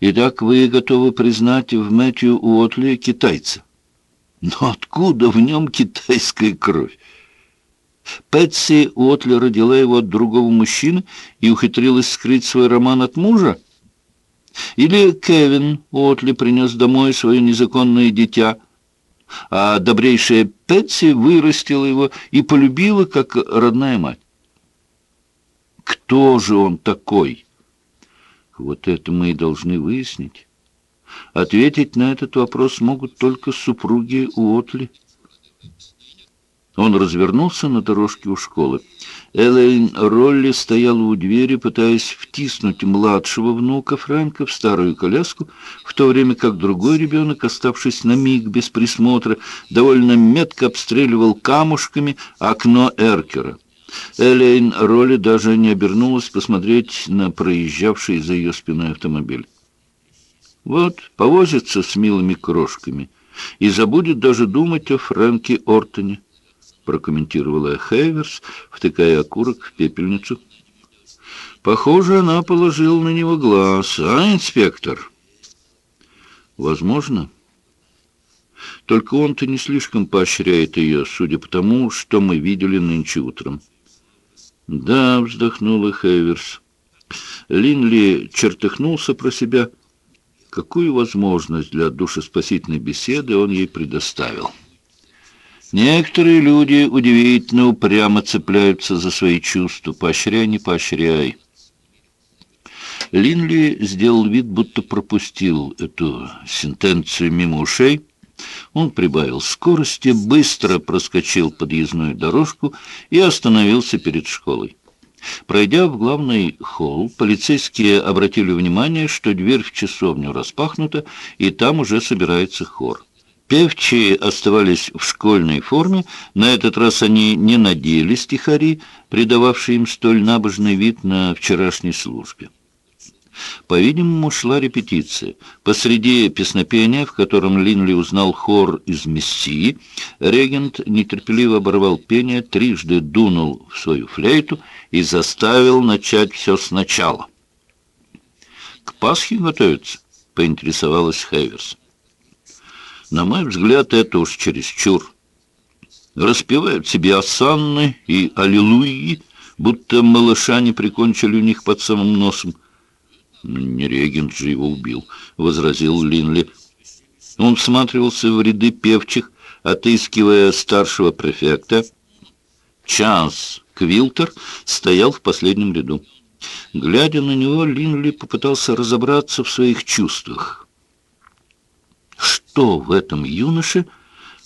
Итак, вы готовы признать в Мэтью Уотли китайца? Но откуда в нем китайская кровь? Пэтси Уотли родила его от другого мужчины и ухитрилась скрыть свой роман от мужа? Или Кевин Уотли принес домой свое незаконное дитя, а добрейшая Пэтси вырастила его и полюбила, как родная мать? Кто же он такой? Вот это мы и должны выяснить. Ответить на этот вопрос могут только супруги Уотли. Он развернулся на дорожке у школы. Элэйн Ролли стояла у двери, пытаясь втиснуть младшего внука Фрэнка в старую коляску, в то время как другой ребенок, оставшись на миг без присмотра, довольно метко обстреливал камушками окно Эркера. Элейн Ролли даже не обернулась посмотреть на проезжавший за ее спиной автомобиль. Вот, повозится с милыми крошками и забудет даже думать о Фрэнке Ортоне, прокомментировала Хейверс, втыкая окурок в пепельницу. Похоже, она положила на него глаз, а, инспектор? Возможно. Только он-то не слишком поощряет ее, судя по тому, что мы видели нынче утром. «Да», — вздохнула Хейверс. Линли чертыхнулся про себя. Какую возможность для душеспасительной беседы он ей предоставил? Некоторые люди удивительно упрямо цепляются за свои чувства. Поощряй, не поощряй. Линли сделал вид, будто пропустил эту сентенцию мимо ушей, он прибавил скорости, быстро проскочил подъездную дорожку и остановился перед школой. Пройдя в главный холл, полицейские обратили внимание, что дверь в часовню распахнута, и там уже собирается хор. Певчие оставались в школьной форме, на этот раз они не надели стихари, придававшие им столь набожный вид на вчерашней службе. По-видимому, шла репетиция. Посреди песнопения, в котором Линли узнал хор из «Мессии», регент нетерпеливо оборвал пение, трижды дунул в свою флейту и заставил начать все сначала. «К Пасхе готовятся?» — поинтересовалась Хейверс. «На мой взгляд, это уж чересчур. Распевают себе осанны и аллилуйи, будто малыша не прикончили у них под самым носом». «Не регент же его убил», — возразил Линли. Он всматривался в ряды певчих, отыскивая старшего префекта. Чанс Квилтер стоял в последнем ряду. Глядя на него, Линли попытался разобраться в своих чувствах. Что в этом юноше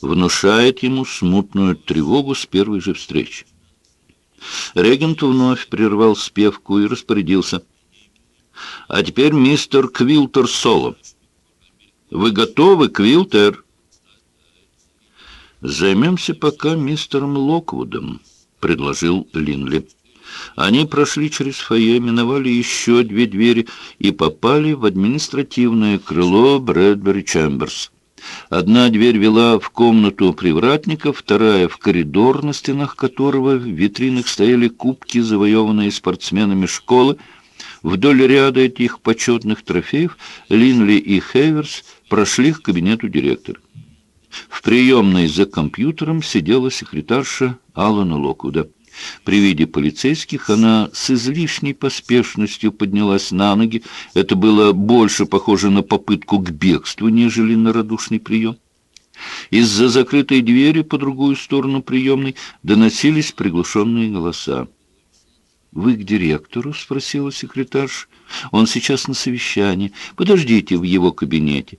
внушает ему смутную тревогу с первой же встречи? Регент вновь прервал спевку и распорядился — а теперь мистер Квилтер Соло. Вы готовы, Квилтер? Займемся пока мистером Локвудом, предложил Линли. Они прошли через фойе, миновали еще две двери и попали в административное крыло Брэдбери Чемберс. Одна дверь вела в комнату привратника, вторая — в коридор, на стенах которого в витринах стояли кубки, завоеванные спортсменами школы, Вдоль ряда этих почетных трофеев Линли и Хейверс прошли к кабинету директора. В приемной за компьютером сидела секретарша Алана Локуда. При виде полицейских она с излишней поспешностью поднялась на ноги. Это было больше похоже на попытку к бегству, нежели на радушный прием. Из-за закрытой двери по другую сторону приемной доносились приглушенные голоса. «Вы к директору?» — спросила секретарша. «Он сейчас на совещании. Подождите в его кабинете».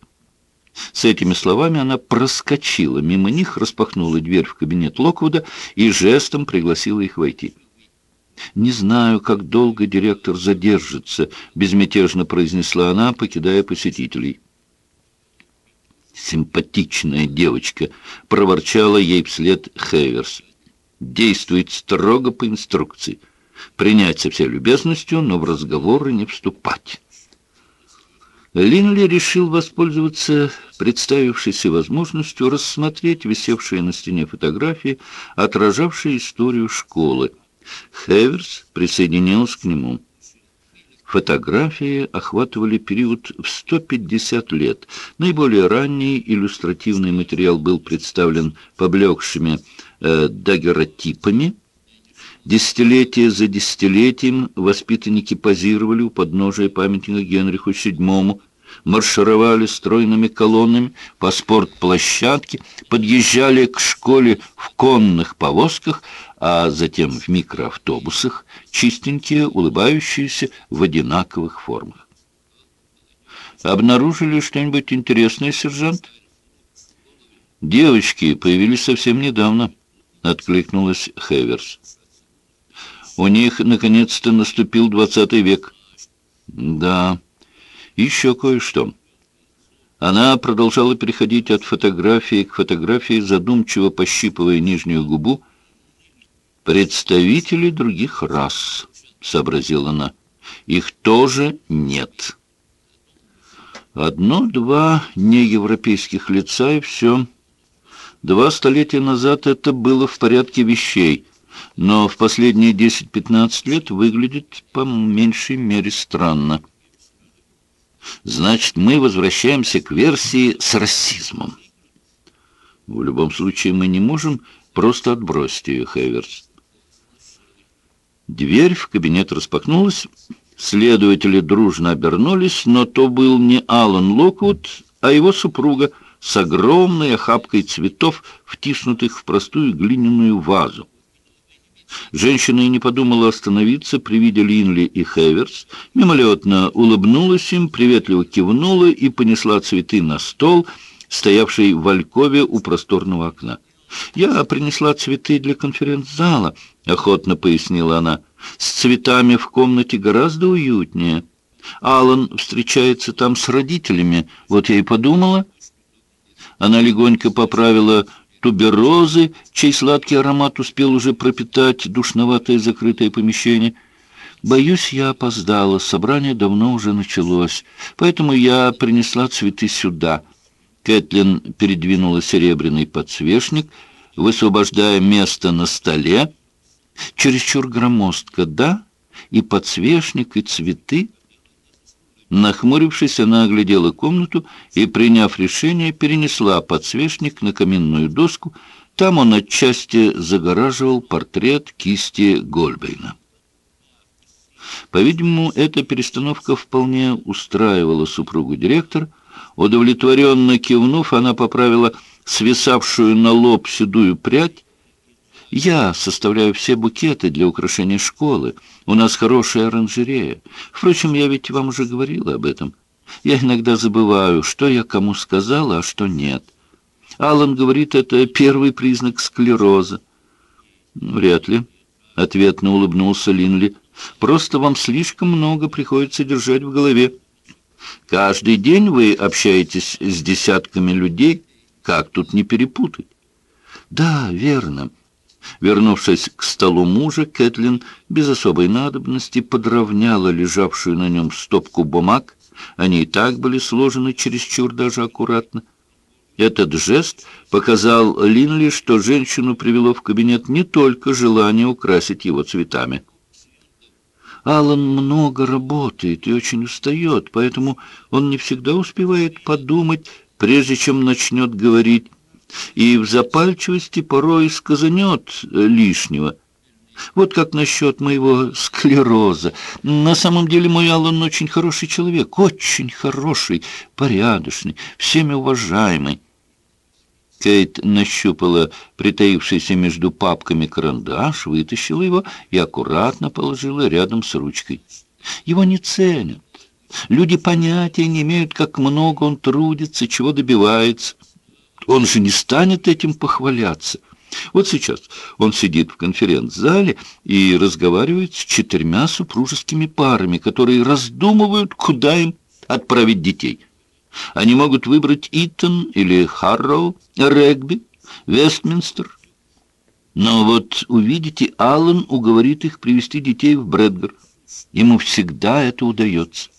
С этими словами она проскочила мимо них, распахнула дверь в кабинет Локвуда и жестом пригласила их войти. «Не знаю, как долго директор задержится», — безмятежно произнесла она, покидая посетителей. «Симпатичная девочка», — проворчала ей вслед Хейверс. «Действует строго по инструкции» принять со всей любезностью, но в разговоры не вступать. Линли решил воспользоваться представившейся возможностью рассмотреть висевшие на стене фотографии, отражавшие историю школы. Хеверс присоединился к нему. Фотографии охватывали период в 150 лет. Наиболее ранний иллюстративный материал был представлен поблекшими э, дагеротипами. Десятилетие за десятилетием воспитанники позировали у подножия памятника Генриху VII, маршировали стройными колоннами по спортплощадке, подъезжали к школе в конных повозках, а затем в микроавтобусах, чистенькие, улыбающиеся в одинаковых формах. «Обнаружили что-нибудь интересное, сержант?» «Девочки появились совсем недавно», — откликнулась Хеверс. «У них, наконец-то, наступил двадцатый век». «Да, еще кое-что». Она продолжала переходить от фотографии к фотографии, задумчиво пощипывая нижнюю губу, «Представители других рас», — сообразила она. «Их тоже нет». Одно-два неевропейских лица и все. Два столетия назад это было в порядке вещей, но в последние 10-15 лет выглядит по меньшей мере странно. Значит, мы возвращаемся к версии с расизмом. В любом случае, мы не можем просто отбросить ее, Хеверс. Дверь в кабинет распахнулась. Следователи дружно обернулись, но то был не Алан Локвуд, а его супруга с огромной охапкой цветов, втиснутых в простую глиняную вазу. Женщина и не подумала остановиться при виде Линли и Хеверс, мимолетно улыбнулась им, приветливо кивнула и понесла цветы на стол, стоявший в алькове у просторного окна. «Я принесла цветы для конференц-зала», — охотно пояснила она. «С цветами в комнате гораздо уютнее. Алан встречается там с родителями, вот я и подумала». Она легонько поправила туберозы, чей сладкий аромат успел уже пропитать душноватое закрытое помещение. Боюсь, я опоздала, собрание давно уже началось, поэтому я принесла цветы сюда». Кэтлин передвинула серебряный подсвечник, высвобождая место на столе. Чересчур громоздко, да? И подсвечник, и цветы. Нахмурившись, она оглядела комнату и, приняв решение, перенесла подсвечник на каминную доску. Там он отчасти загораживал портрет кисти Гольбейна. По-видимому, эта перестановка вполне устраивала супругу директора, Удовлетворенно кивнув, она поправила свисавшую на лоб седую прядь. «Я составляю все букеты для украшения школы. У нас хорошая оранжерея. Впрочем, я ведь вам уже говорила об этом. Я иногда забываю, что я кому сказала, а что нет. Аллан говорит, это первый признак склероза». «Вряд ли», — ответно улыбнулся Линли. «Просто вам слишком много приходится держать в голове». Каждый день вы общаетесь с десятками людей. Как тут не перепутать? Да, верно. Вернувшись к столу мужа, Кэтлин без особой надобности подровняла лежавшую на нем стопку бумаг. Они и так были сложены чересчур даже аккуратно. Этот жест показал Линли, что женщину привело в кабинет не только желание украсить его цветами. Алан много работает и очень устает, поэтому он не всегда успевает подумать, прежде чем начнет говорить, и в запальчивости порой сказанет лишнего. Вот как насчет моего склероза. На самом деле мой Алан очень хороший человек, очень хороший, порядочный, всеми уважаемый. Кейт нащупала притаившийся между папками карандаш, вытащила его и аккуратно положила рядом с ручкой. Его не ценят. Люди понятия не имеют, как много он трудится, чего добивается. Он же не станет этим похваляться. Вот сейчас он сидит в конференц-зале и разговаривает с четырьмя супружескими парами, которые раздумывают, куда им отправить детей. Они могут выбрать Итон или Харроу, Регби, Вестминстер. Но вот увидите, Аллен уговорит их привести детей в Брэдгар. Ему всегда это удается.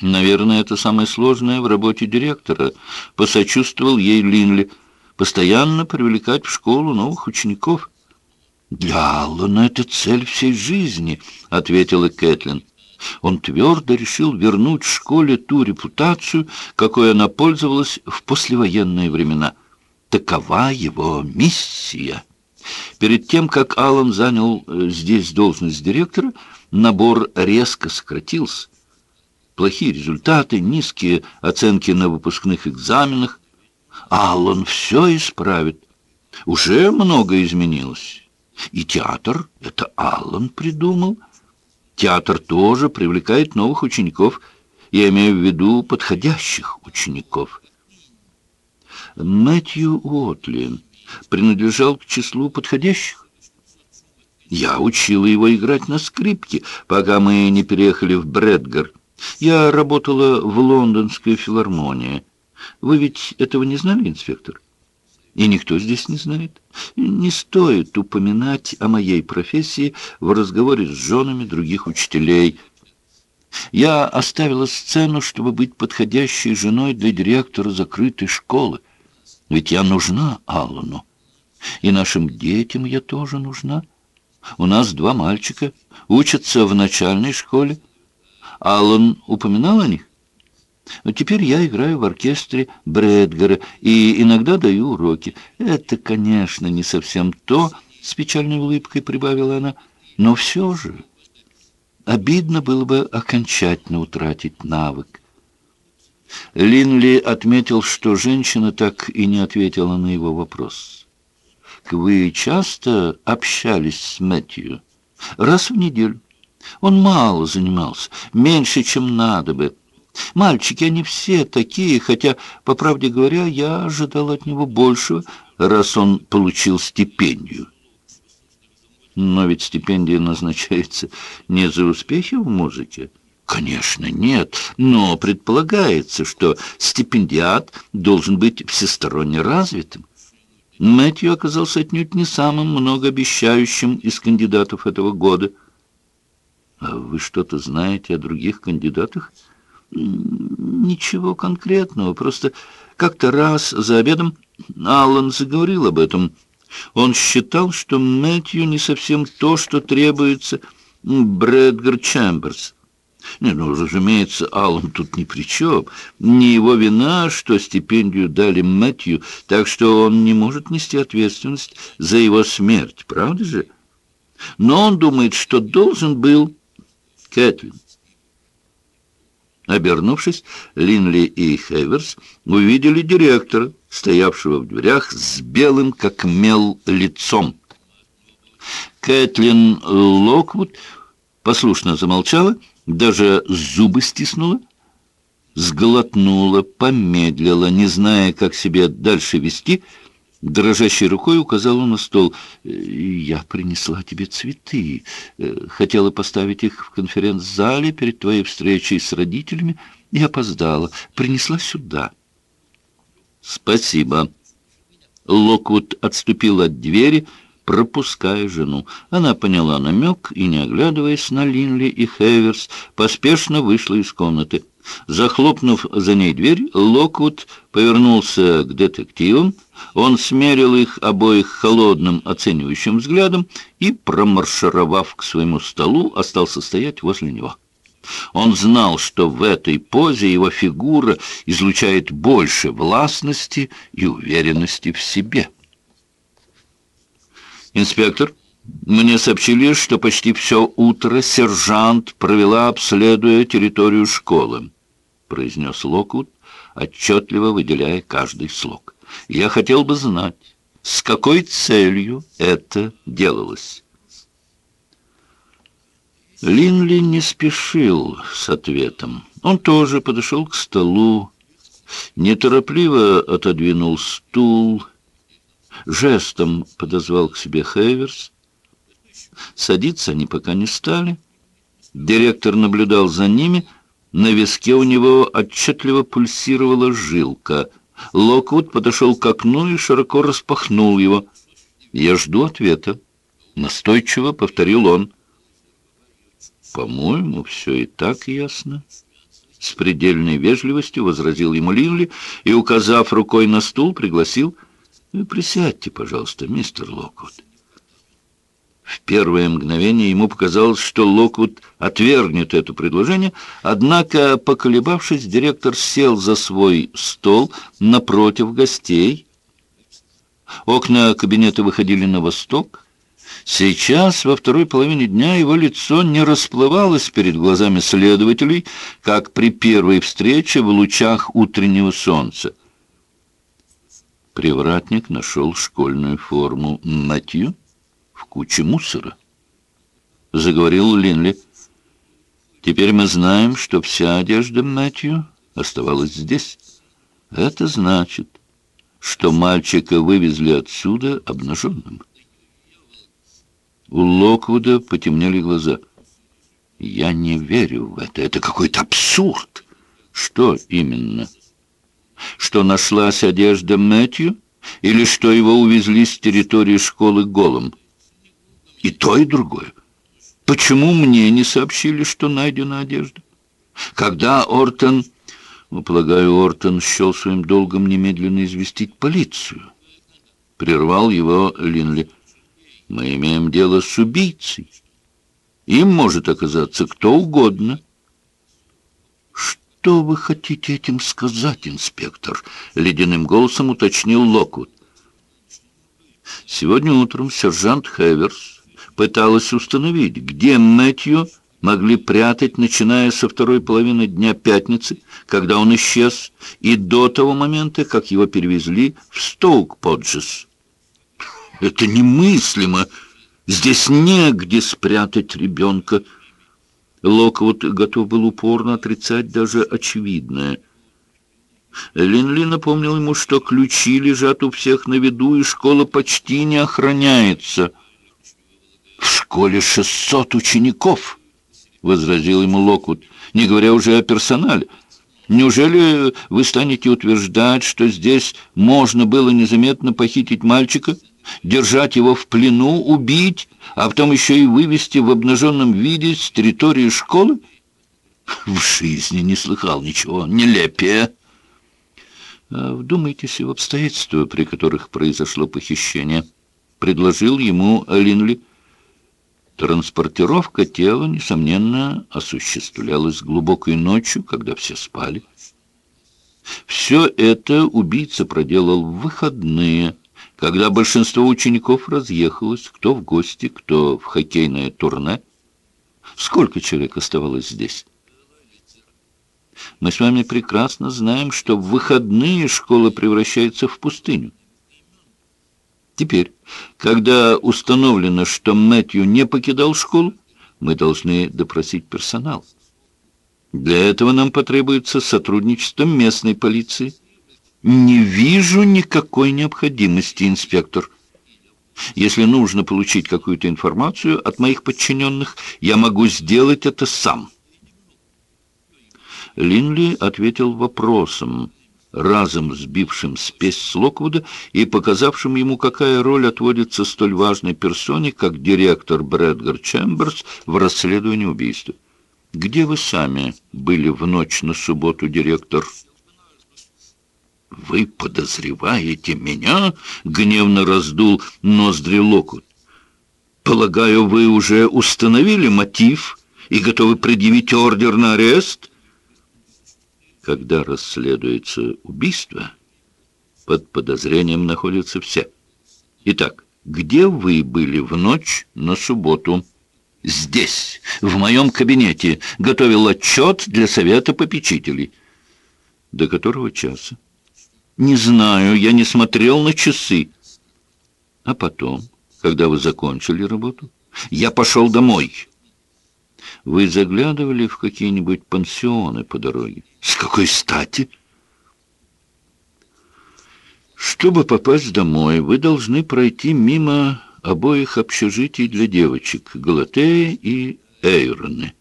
Наверное, это самое сложное в работе директора, посочувствовал ей Линли. Постоянно привлекать в школу новых учеников. «Для Аллана это цель всей жизни», — ответила Кэтлин. Он твердо решил вернуть школе ту репутацию, какой она пользовалась в послевоенные времена. Такова его миссия. Перед тем, как Аллан занял э, здесь должность директора, набор резко сократился. Плохие результаты, низкие оценки на выпускных экзаменах. Аллан все исправит. Уже многое изменилось. И театр — это Аллан придумал. Театр тоже привлекает новых учеников. Я имею в виду подходящих учеников. Мэтью Уотли принадлежал к числу подходящих. Я учила его играть на скрипке, пока мы не переехали в Брэдгар. Я работала в лондонской филармонии. Вы ведь этого не знали, инспектор? И никто здесь не знает. Не стоит упоминать о моей профессии в разговоре с женами других учителей. Я оставила сцену, чтобы быть подходящей женой для директора закрытой школы. Ведь я нужна Аллану. И нашим детям я тоже нужна. У нас два мальчика, учатся в начальной школе. Аллан упоминал о них? Но теперь я играю в оркестре Брэдгара и иногда даю уроки. Это, конечно, не совсем то, с печальной улыбкой прибавила она, но все же обидно было бы окончательно утратить навык. Линли отметил, что женщина так и не ответила на его вопрос. «Вы часто общались с Мэтью?» «Раз в неделю. Он мало занимался, меньше, чем надо бы». Мальчики, они все такие, хотя, по правде говоря, я ожидал от него большего, раз он получил стипендию. Но ведь стипендия назначается не за успехи в музыке. Конечно, нет, но предполагается, что стипендиат должен быть всесторонне развитым. Мэтью оказался отнюдь не самым многообещающим из кандидатов этого года. А вы что-то знаете о других кандидатах? Ничего конкретного, просто как-то раз за обедом Аллан заговорил об этом. Он считал, что Мэтью не совсем то, что требуется Брэдгар Чемберс. Не, ну, разумеется, Аллан тут ни при чем. Не его вина, что стипендию дали Мэтью, так что он не может нести ответственность за его смерть, правда же? Но он думает, что должен был... Кэтлин, Обернувшись, Линли и Хейверс увидели директора, стоявшего в дверях с белым, как мел, лицом. Кэтлин Локвуд послушно замолчала, даже зубы стиснула, сглотнула, помедлила, не зная, как себя дальше вести, Дрожащей рукой указала на стол. «Я принесла тебе цветы. Хотела поставить их в конференц-зале перед твоей встречей с родителями и опоздала. Принесла сюда». «Спасибо». Локвуд отступил от двери, пропуская жену. Она поняла намек и, не оглядываясь на Линли и Хеверс, поспешно вышла из комнаты. Захлопнув за ней дверь, Локвуд повернулся к детективам. Он смерил их обоих холодным оценивающим взглядом и, промаршировав к своему столу, остался стоять возле него. Он знал, что в этой позе его фигура излучает больше властности и уверенности в себе. «Инспектор?» Мне сообщили, что почти все утро сержант провела, обследуя территорию школы, произнес Локвуд, отчетливо выделяя каждый слог. Я хотел бы знать, с какой целью это делалось. Линли не спешил с ответом. Он тоже подошел к столу, неторопливо отодвинул стул, жестом подозвал к себе Хейверс, Садиться они пока не стали. Директор наблюдал за ними. На виске у него отчетливо пульсировала жилка. Локвуд подошел к окну и широко распахнул его. «Я жду ответа», — настойчиво повторил он. «По-моему, все и так ясно». С предельной вежливостью возразил ему Линли и, указав рукой на стул, пригласил «Присядьте, пожалуйста, мистер Локвуд». В первое мгновение ему показалось, что Локвуд отвергнет это предложение, однако, поколебавшись, директор сел за свой стол напротив гостей. Окна кабинета выходили на восток. Сейчас, во второй половине дня, его лицо не расплывалось перед глазами следователей, как при первой встрече в лучах утреннего солнца. Привратник нашел школьную форму Матью куче мусора. Заговорил Линли. Теперь мы знаем, что вся одежда Мэтью оставалась здесь. Это значит, что мальчика вывезли отсюда обнаженным. У Локвуда потемнели глаза. «Я не верю в это. Это какой-то абсурд!» «Что именно?» «Что нашлась одежда Мэтью?» Или что его увезли с территории школы голым?» И то, и другое. Почему мне не сообщили, что найдена одежда? Когда Ортон... Ну, полагаю, Ортон счел своим долгом немедленно известить полицию. Прервал его Линли. Мы имеем дело с убийцей. Им может оказаться кто угодно. «Что вы хотите этим сказать, инспектор?» — ледяным голосом уточнил Локвуд. Сегодня утром сержант Хеверс пыталась установить, где Мэтью могли прятать, начиная со второй половины дня пятницы, когда он исчез, и до того момента, как его перевезли в Стоук-Поджес. Это немыслимо! Здесь негде спрятать ребенка. Локвуд готов был упорно отрицать даже очевидное. Линли напомнил ему, что ключи лежат у всех на виду, и школа почти не охраняется — «В школе шестьсот учеников», — возразил ему Локвуд, не говоря уже о персонале. «Неужели вы станете утверждать, что здесь можно было незаметно похитить мальчика, держать его в плену, убить, а потом еще и вывести в обнаженном виде с территории школы?» В жизни не слыхал ничего нелепее. А «Вдумайтесь в обстоятельства, при которых произошло похищение», — предложил ему Линли. Транспортировка тела, несомненно, осуществлялась глубокой ночью, когда все спали. Все это убийца проделал в выходные, когда большинство учеников разъехалось, кто в гости, кто в хоккейное турне. Сколько человек оставалось здесь? Мы с вами прекрасно знаем, что в выходные школа превращается в пустыню. Теперь, когда установлено, что Мэтью не покидал школу, мы должны допросить персонал. Для этого нам потребуется сотрудничество местной полиции. Не вижу никакой необходимости, инспектор. Если нужно получить какую-то информацию от моих подчиненных, я могу сделать это сам. Линли ответил вопросом разом сбившим спесь с Локвуда и показавшим ему, какая роль отводится столь важной персоне, как директор Брэдгар Чемберс в расследовании убийства. «Где вы сами были в ночь на субботу, директор?» «Вы подозреваете меня?» — гневно раздул ноздри Локвуд. «Полагаю, вы уже установили мотив и готовы предъявить ордер на арест?» Когда расследуется убийство, под подозрением находятся все. Итак, где вы были в ночь на субботу? Здесь, в моем кабинете, готовил отчет для совета попечителей. До которого часа? Не знаю, я не смотрел на часы. А потом, когда вы закончили работу, я пошел домой. Вы заглядывали в какие-нибудь пансионы по дороге? С какой стати? Чтобы попасть домой, вы должны пройти мимо обоих общежитий для девочек, Галатея и Эйроны.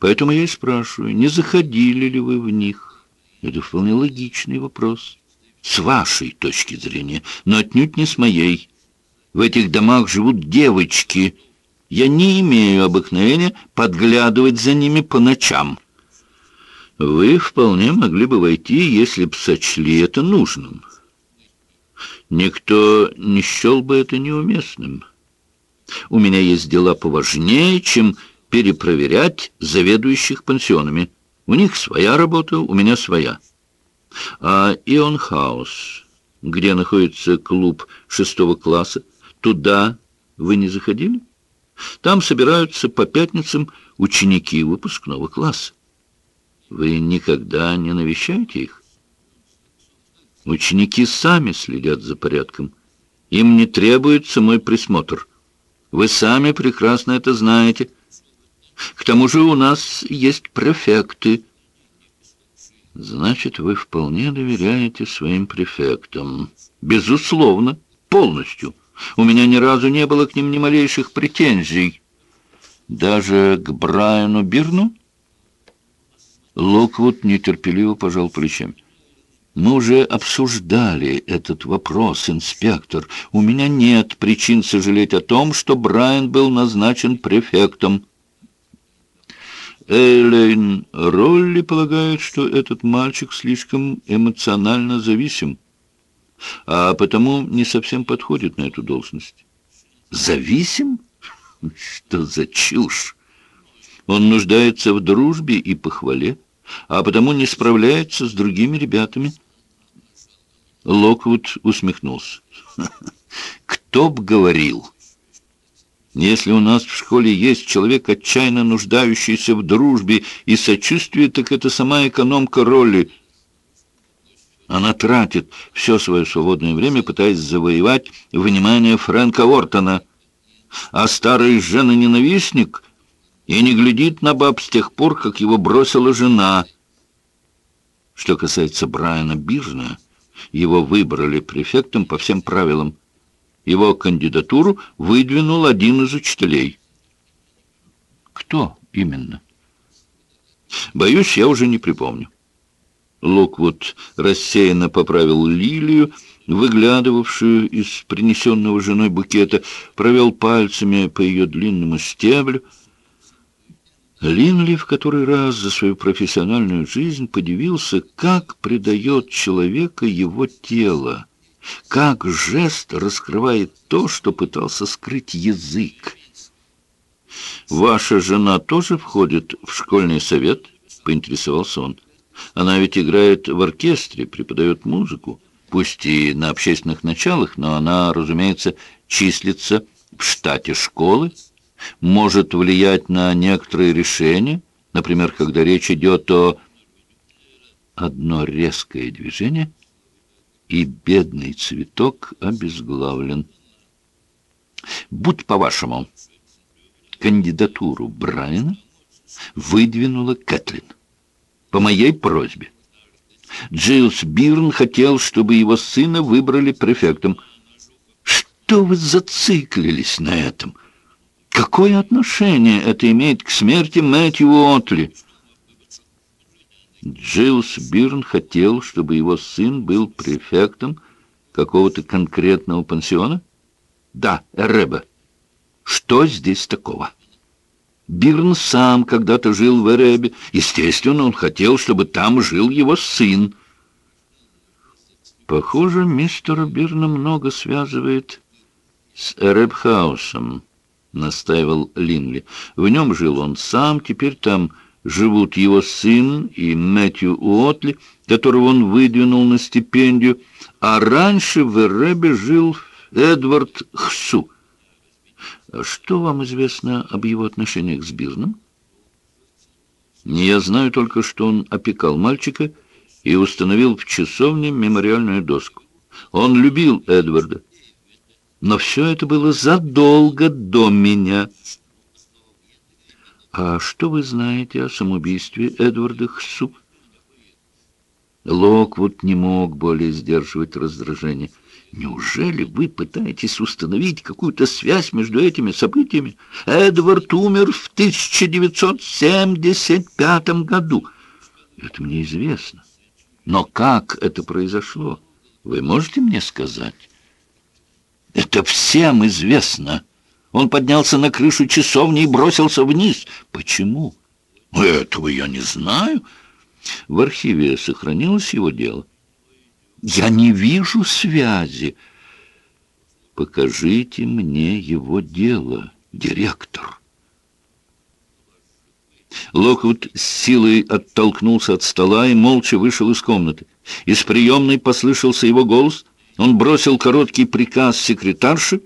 Поэтому я и спрашиваю, не заходили ли вы в них? Это вполне логичный вопрос. С вашей точки зрения, но отнюдь не с моей. В этих домах живут девочки – я не имею обыкновения подглядывать за ними по ночам. Вы вполне могли бы войти, если б сочли это нужным. Никто не счел бы это неуместным. У меня есть дела поважнее, чем перепроверять заведующих пансионами. У них своя работа, у меня своя. А Ионхаус, где находится клуб шестого класса, туда вы не заходили? Там собираются по пятницам ученики выпускного класса. Вы никогда не навещаете их? Ученики сами следят за порядком. Им не требуется мой присмотр. Вы сами прекрасно это знаете. К тому же у нас есть префекты. Значит, вы вполне доверяете своим префектам. Безусловно, полностью. У меня ни разу не было к ним ни малейших претензий. Даже к Брайану Бирну? Локвуд нетерпеливо пожал плечами. Мы уже обсуждали этот вопрос, инспектор. У меня нет причин сожалеть о том, что Брайан был назначен префектом. Эйлейн Ролли полагает, что этот мальчик слишком эмоционально зависим, а потому не совсем подходит на эту должность. Зависим? Что за чушь? Он нуждается в дружбе и похвале, а потому не справляется с другими ребятами. Локвуд усмехнулся. «Кто б говорил? Если у нас в школе есть человек, отчаянно нуждающийся в дружбе и сочувствии, так это сама экономка роли. Она тратит все свое свободное время, пытаясь завоевать внимание Фрэнка Ортона. А старый жена-ненавистник и не глядит на баб с тех пор, как его бросила жена. Что касается Брайана Бирна, его выбрали префектом по всем правилам. Его кандидатуру выдвинул один из учителей. Кто именно? Боюсь, я уже не припомню. Локвуд рассеянно поправил лилию, выглядывавшую из принесенного женой букета, провел пальцами по ее длинному стеблю, Линли в который раз за свою профессиональную жизнь подивился, как предает человека его тело, как жест раскрывает то, что пытался скрыть язык. «Ваша жена тоже входит в школьный совет?» — поинтересовался он. «Она ведь играет в оркестре, преподает музыку, пусть и на общественных началах, но она, разумеется, числится в штате школы» может влиять на некоторые решения, например, когда речь идет о... Одно резкое движение, и бедный цветок обезглавлен. Будь по-вашему, кандидатуру Брайана выдвинула Кэтлин по моей просьбе. Джилс Бирн хотел, чтобы его сына выбрали префектом. Что вы зациклились на этом? — Какое отношение это имеет к смерти Мэтью Отли? Джилс Бирн хотел, чтобы его сын был префектом какого-то конкретного пансиона? Да, Эреба. Что здесь такого? Бирн сам когда-то жил в Эребе. Естественно, он хотел, чтобы там жил его сын. Похоже, мистера Бирна много связывает с Эребхаусом. — настаивал Линли. В нем жил он сам, теперь там живут его сын и Мэтью Уотли, которого он выдвинул на стипендию, а раньше в Эребе жил Эдвард Хсу. Что вам известно об его отношениях с Бирном? Я знаю только, что он опекал мальчика и установил в часовне мемориальную доску. Он любил Эдварда, но все это было задолго до меня. А что вы знаете о самоубийстве Эдварда Хсу? Локвуд не мог более сдерживать раздражение. Неужели вы пытаетесь установить какую-то связь между этими событиями? Эдвард умер в 1975 году. Это мне известно. Но как это произошло? Вы можете мне сказать? Это всем известно. Он поднялся на крышу часовни и бросился вниз. Почему? Этого я не знаю. В архиве сохранилось его дело. Я не вижу связи. Покажите мне его дело, директор. Локвуд с силой оттолкнулся от стола и молча вышел из комнаты. Из приемной послышался его голос. Он бросил короткий приказ секретарше.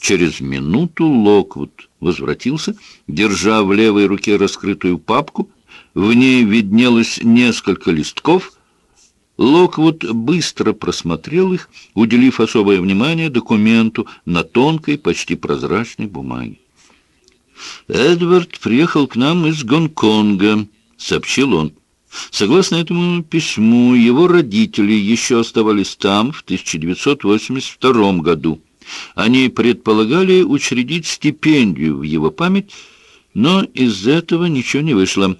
Через минуту Локвуд возвратился, держа в левой руке раскрытую папку. В ней виднелось несколько листков. Локвуд быстро просмотрел их, уделив особое внимание документу на тонкой, почти прозрачной бумаге. «Эдвард приехал к нам из Гонконга», — сообщил он. Согласно этому письму, его родители еще оставались там в 1982 году. Они предполагали учредить стипендию в его память, но из этого ничего не вышло.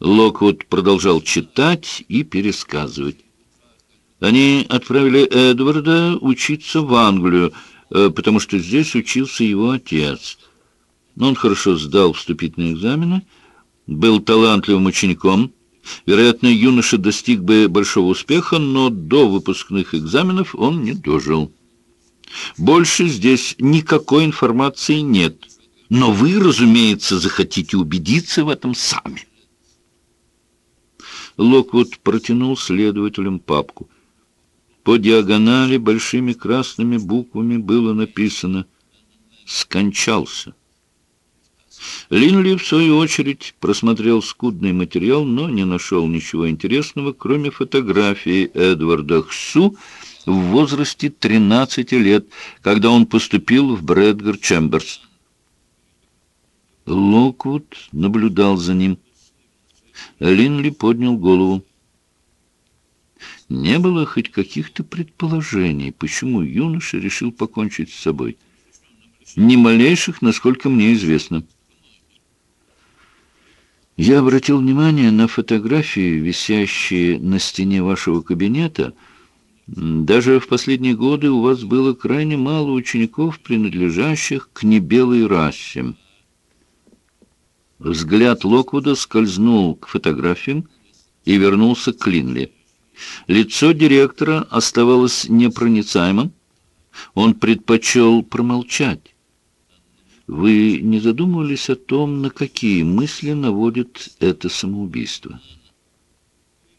Локвуд продолжал читать и пересказывать. Они отправили Эдварда учиться в Англию, э, потому что здесь учился его отец. Он хорошо сдал вступительные экзамены, был талантливым учеником. Вероятно, юноша достиг бы большого успеха, но до выпускных экзаменов он не дожил. Больше здесь никакой информации нет, но вы, разумеется, захотите убедиться в этом сами. Локвуд протянул следователям папку. По диагонали большими красными буквами было написано «Скончался». Линли, в свою очередь, просмотрел скудный материал, но не нашел ничего интересного, кроме фотографии Эдварда Хсу в возрасте 13 лет, когда он поступил в Брэдгар Чемберс. Локвуд наблюдал за ним. Линли поднял голову. Не было хоть каких-то предположений, почему юноша решил покончить с собой. Ни малейших, насколько мне известно. Я обратил внимание на фотографии, висящие на стене вашего кабинета. Даже в последние годы у вас было крайне мало учеников, принадлежащих к небелой расе. Взгляд Локвуда скользнул к фотографиям и вернулся к Линли. Лицо директора оставалось непроницаемым. Он предпочел промолчать. Вы не задумывались о том, на какие мысли наводит это самоубийство?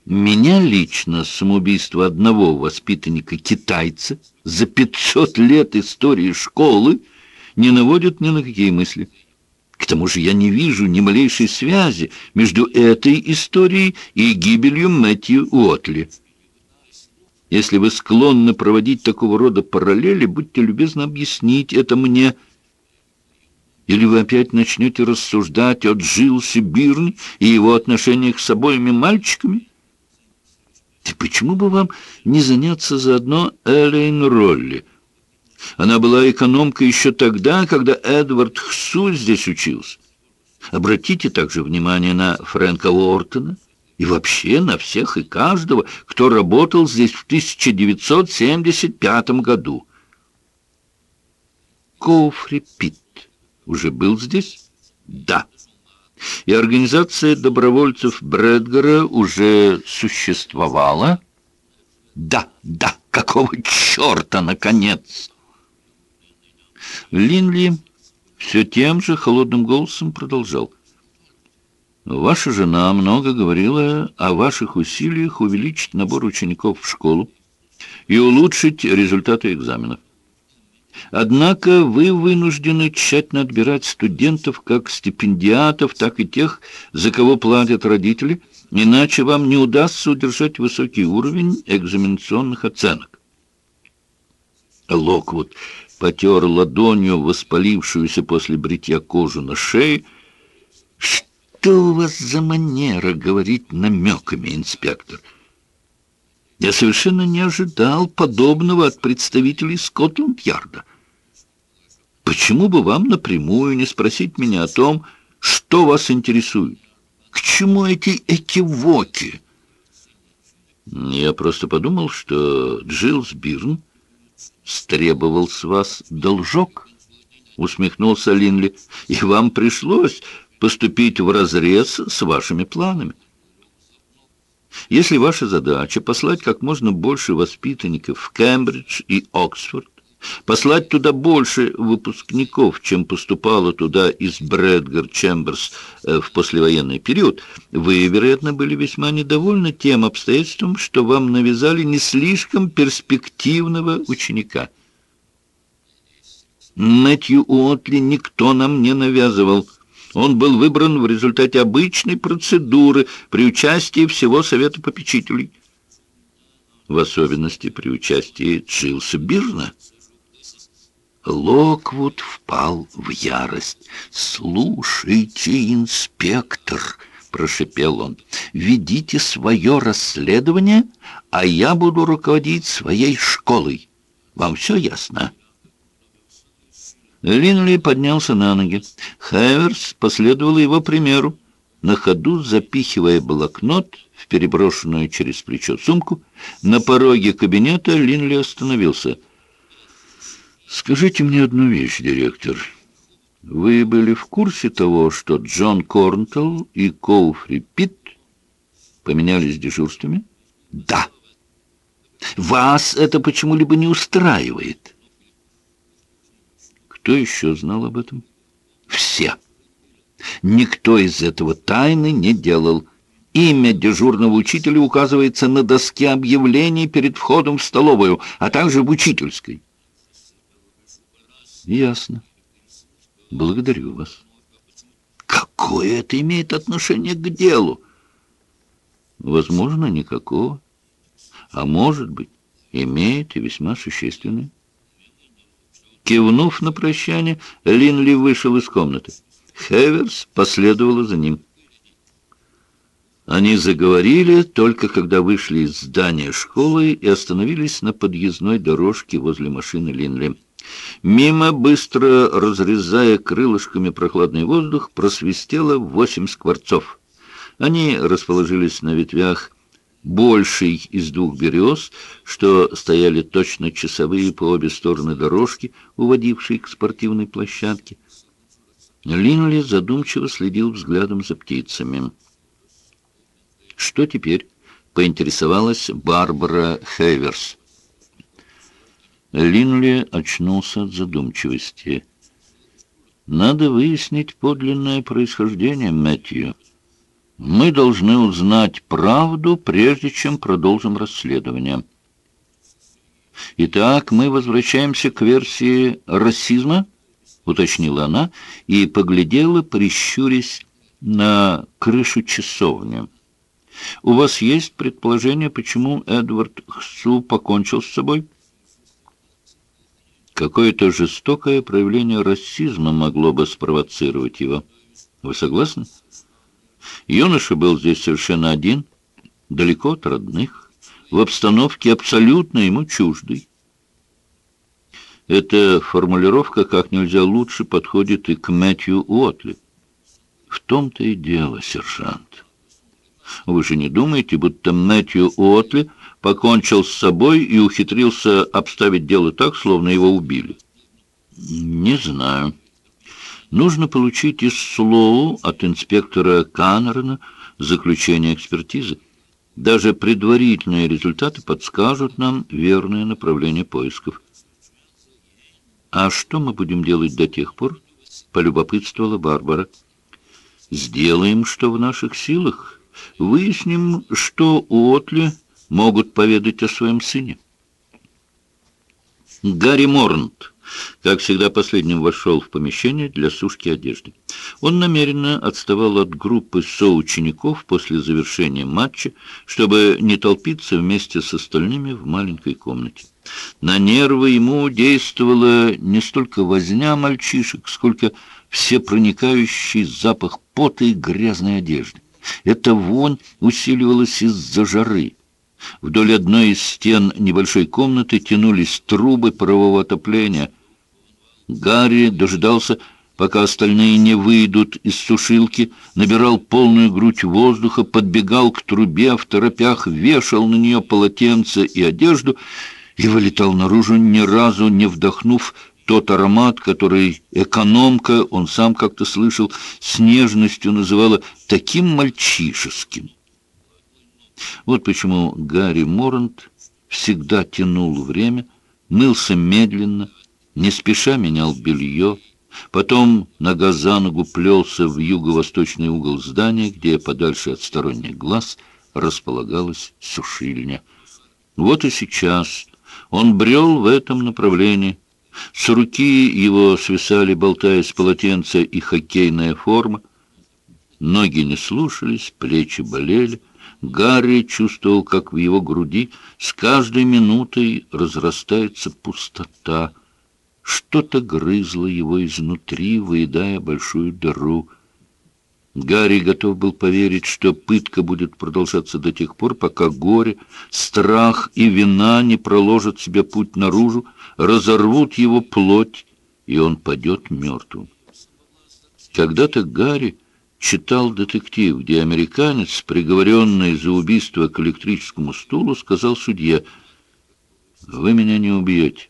Меня лично самоубийство одного воспитанника-китайца за 500 лет истории школы не наводит ни на какие мысли. К тому же я не вижу ни малейшей связи между этой историей и гибелью Мэтью Уотли. Если вы склонны проводить такого рода параллели, будьте любезны объяснить это мне – или вы опять начнете рассуждать о Джилсе Бирне и его отношениях с обоими мальчиками? И почему бы вам не заняться заодно Элейн Ролли? Она была экономкой еще тогда, когда Эдвард Хсу здесь учился. Обратите также внимание на Фрэнка Уортона и вообще на всех и каждого, кто работал здесь в 1975 году. Коуфри Питт уже был здесь? Да. И организация добровольцев Брэдгара уже существовала? Да, да, какого черта, наконец? Линли все тем же холодным голосом продолжал. Ваша жена много говорила о ваших усилиях увеличить набор учеников в школу и улучшить результаты экзаменов. Однако вы вынуждены тщательно отбирать студентов, как стипендиатов, так и тех, за кого платят родители, иначе вам не удастся удержать высокий уровень экзаменационных оценок. Локвуд потер ладонью воспалившуюся после бритья кожу на шее. «Что у вас за манера говорить намеками, инспектор?» Я совершенно не ожидал подобного от представителей Скотланд-Ярда. Почему бы вам напрямую не спросить меня о том, что вас интересует? К чему эти экивоки? Я просто подумал, что Джилс Бирн стребовал с вас должок, усмехнулся Линли, и вам пришлось поступить вразрез с вашими планами. Если ваша задача послать как можно больше воспитанников в Кембридж и Оксфорд, Послать туда больше выпускников, чем поступало туда из Брэдгар Чемберс э, в послевоенный период, вы, вероятно, были весьма недовольны тем обстоятельством, что вам навязали не слишком перспективного ученика. Мэтью Уотли никто нам не навязывал. Он был выбран в результате обычной процедуры при участии всего Совета попечителей. В особенности при участии Джилса Бирна. Локвуд впал в ярость. «Слушайте, инспектор!» — прошепел он. «Ведите свое расследование, а я буду руководить своей школой. Вам все ясно?» Линли поднялся на ноги. Хайверс последовал его примеру, на ходу запихивая блокнот в переброшенную через плечо сумку. На пороге кабинета Линли остановился. «Скажите мне одну вещь, директор. Вы были в курсе того, что Джон Корнтелл и Коуфри Питт поменялись дежурствами?» «Да». «Вас это почему-либо не устраивает?» Кто еще знал об этом? Все. Никто из этого тайны не делал. Имя дежурного учителя указывается на доске объявлений перед входом в столовую, а также в учительской. Ясно. Благодарю вас. Какое это имеет отношение к делу? Возможно, никакого. А может быть, имеет и весьма существенное. Кивнув на прощание, Линли вышел из комнаты. Хеверс последовала за ним. Они заговорили только когда вышли из здания школы и остановились на подъездной дорожке возле машины Линли. Мимо, быстро разрезая крылышками прохладный воздух, просвистело восемь скворцов. Они расположились на ветвях больший из двух берез, что стояли точно часовые по обе стороны дорожки, уводившей к спортивной площадке. Линли задумчиво следил взглядом за птицами. «Что теперь?» — поинтересовалась Барбара Хейверс. Линли очнулся от задумчивости. «Надо выяснить подлинное происхождение Мэтью». Мы должны узнать правду, прежде чем продолжим расследование. Итак, мы возвращаемся к версии расизма, уточнила она и поглядела, прищурясь на крышу часовни. У вас есть предположение, почему Эдвард Хсу покончил с собой? Какое-то жестокое проявление расизма могло бы спровоцировать его. Вы согласны? Юноша был здесь совершенно один, далеко от родных, в обстановке абсолютно ему чуждой. Эта формулировка как нельзя лучше подходит и к Мэтью Уотли. В том-то и дело, сержант. Вы же не думаете, будто Мэтью Уотли покончил с собой и ухитрился обставить дело так, словно его убили? Не знаю. Нужно получить из Слоу от инспектора Каннерна заключение экспертизы. Даже предварительные результаты подскажут нам верное направление поисков. «А что мы будем делать до тех пор?» — полюбопытствовала Барбара. «Сделаем, что в наших силах. Выясним, что Уотли могут поведать о своем сыне». Гарри Морнт как всегда, последним вошел в помещение для сушки одежды. Он намеренно отставал от группы соучеников после завершения матча, чтобы не толпиться вместе с остальными в маленькой комнате. На нервы ему действовала не столько возня мальчишек, сколько всепроникающий запах пота и грязной одежды. Эта вонь усиливалась из-за жары. Вдоль одной из стен небольшой комнаты тянулись трубы парового отопления, Гарри дожидался, пока остальные не выйдут из сушилки, набирал полную грудь воздуха, подбегал к трубе, в торопях вешал на нее полотенце и одежду и вылетал наружу, ни разу не вдохнув тот аромат, который экономка, он сам как-то слышал, с нежностью называла таким мальчишеским. Вот почему Гарри Морант всегда тянул время, мылся медленно, не спеша менял белье, потом нога за ногу плелся в юго-восточный угол здания, где подальше от сторонних глаз располагалась сушильня. Вот и сейчас он брел в этом направлении. С руки его свисали, болтаясь полотенца и хоккейная форма. Ноги не слушались, плечи болели. Гарри чувствовал, как в его груди с каждой минутой разрастается пустота. Что-то грызло его изнутри, выедая большую дыру. Гарри готов был поверить, что пытка будет продолжаться до тех пор, пока горе, страх и вина не проложат себе путь наружу, разорвут его плоть, и он падет мертвым. Когда-то Гарри читал детектив, где американец, приговоренный за убийство к электрическому стулу, сказал судье, «Вы меня не убьете,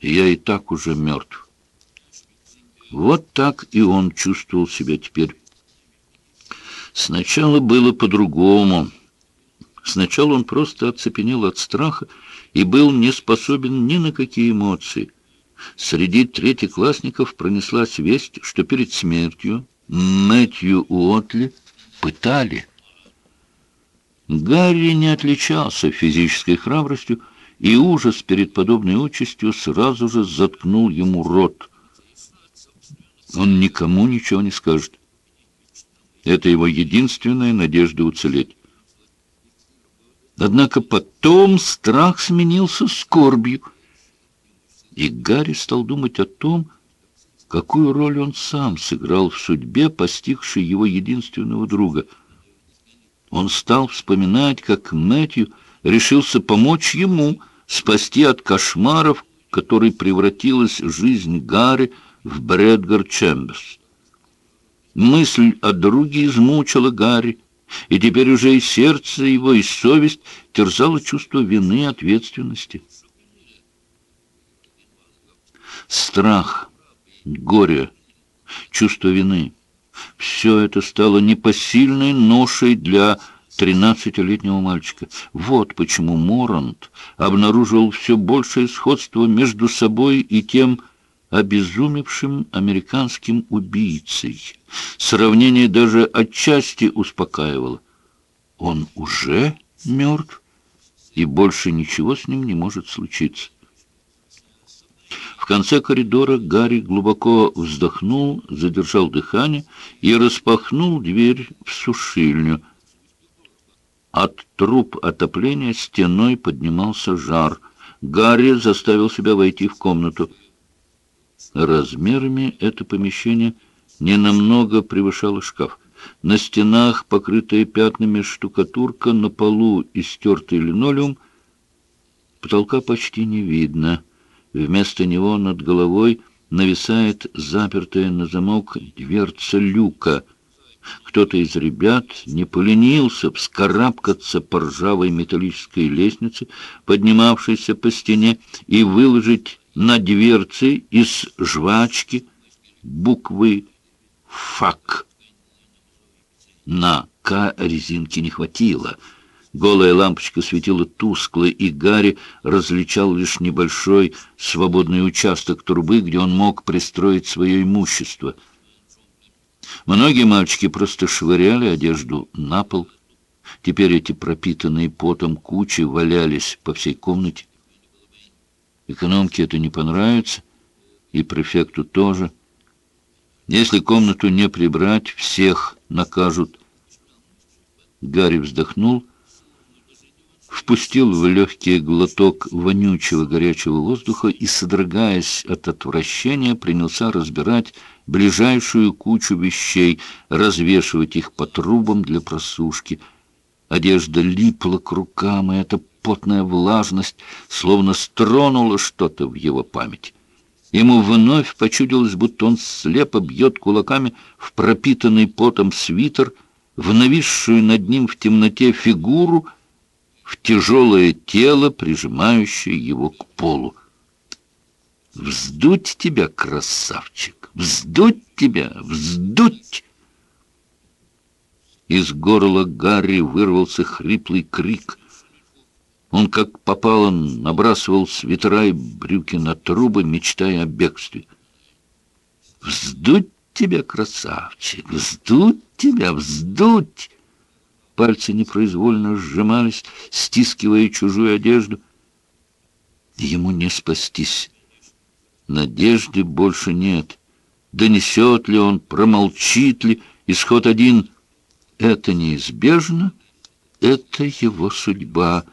я и так уже мертв». Вот так и он чувствовал себя теперь. Сначала было по-другому. Сначала он просто оцепенел от страха и был не способен ни на какие эмоции. Среди третьеклассников пронеслась весть, что перед смертью Мэтью Уотли пытали. Гарри не отличался физической храбростью, и ужас перед подобной участью сразу же заткнул ему рот. Он никому ничего не скажет. Это его единственная надежда уцелеть. Однако потом страх сменился скорбью, и Гарри стал думать о том, какую роль он сам сыграл в судьбе, постигшей его единственного друга. Он стал вспоминать, как Мэтью решился помочь ему спасти от кошмаров, который превратилась жизнь Гарри в Брэдгар Чемберс. Мысль о друге измучила Гарри, и теперь уже и сердце его, и совесть терзало чувство вины и ответственности. Страх — горе, чувство вины. Все это стало непосильной ношей для тринадцатилетнего мальчика. Вот почему Морант обнаружил все большее сходство между собой и тем обезумевшим американским убийцей. Сравнение даже отчасти успокаивало. Он уже мертв, и больше ничего с ним не может случиться конце коридора Гарри глубоко вздохнул, задержал дыхание и распахнул дверь в сушильню. От труб отопления стеной поднимался жар. Гарри заставил себя войти в комнату. Размерами это помещение ненамного превышало шкаф. На стенах, покрытая пятнами штукатурка, на полу истертый линолеум, потолка почти не видно — Вместо него над головой нависает запертая на замок дверца люка. Кто-то из ребят не поленился вскарабкаться по ржавой металлической лестнице, поднимавшейся по стене, и выложить на дверце из жвачки буквы «ФАК». На «К» резинки не хватило — Голая лампочка светила тускло, и Гарри различал лишь небольшой свободный участок трубы, где он мог пристроить свое имущество. Многие мальчики просто швыряли одежду на пол. Теперь эти пропитанные потом кучи валялись по всей комнате. Экономке это не понравится, и префекту тоже. Если комнату не прибрать, всех накажут. Гарри вздохнул впустил в легкий глоток вонючего горячего воздуха и, содрогаясь от отвращения, принялся разбирать ближайшую кучу вещей, развешивать их по трубам для просушки. Одежда липла к рукам, и эта потная влажность словно стронула что-то в его память. Ему вновь почудилось, будто он слепо бьет кулаками в пропитанный потом свитер, в нависшую над ним в темноте фигуру — в тяжелое тело, прижимающее его к полу. «Вздуть тебя, красавчик! Вздуть тебя! Вздуть!» Из горла Гарри вырвался хриплый крик. Он как попало набрасывал свитера и брюки на трубы, мечтая о бегстве. «Вздуть тебя, красавчик! Вздуть тебя! Вздуть!» Пальцы непроизвольно сжимались, стискивая чужую одежду. Ему не спастись. Надежды больше нет. Донесет ли он, промолчит ли, исход один. Это неизбежно, это его судьба.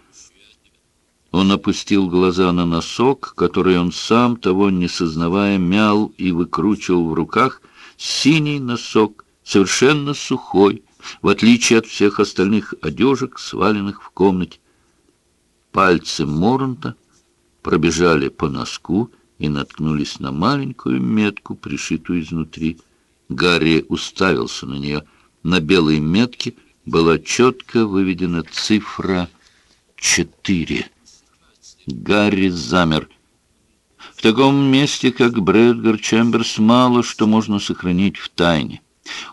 Он опустил глаза на носок, который он сам, того не сознавая, мял и выкручивал в руках. Синий носок, совершенно сухой, в отличие от всех остальных одежек, сваленных в комнате. Пальцы Моранта пробежали по носку и наткнулись на маленькую метку, пришитую изнутри. Гарри уставился на нее. На белой метке была четко выведена цифра четыре. Гарри замер. В таком месте, как Брэдгар Чемберс, мало что можно сохранить в тайне.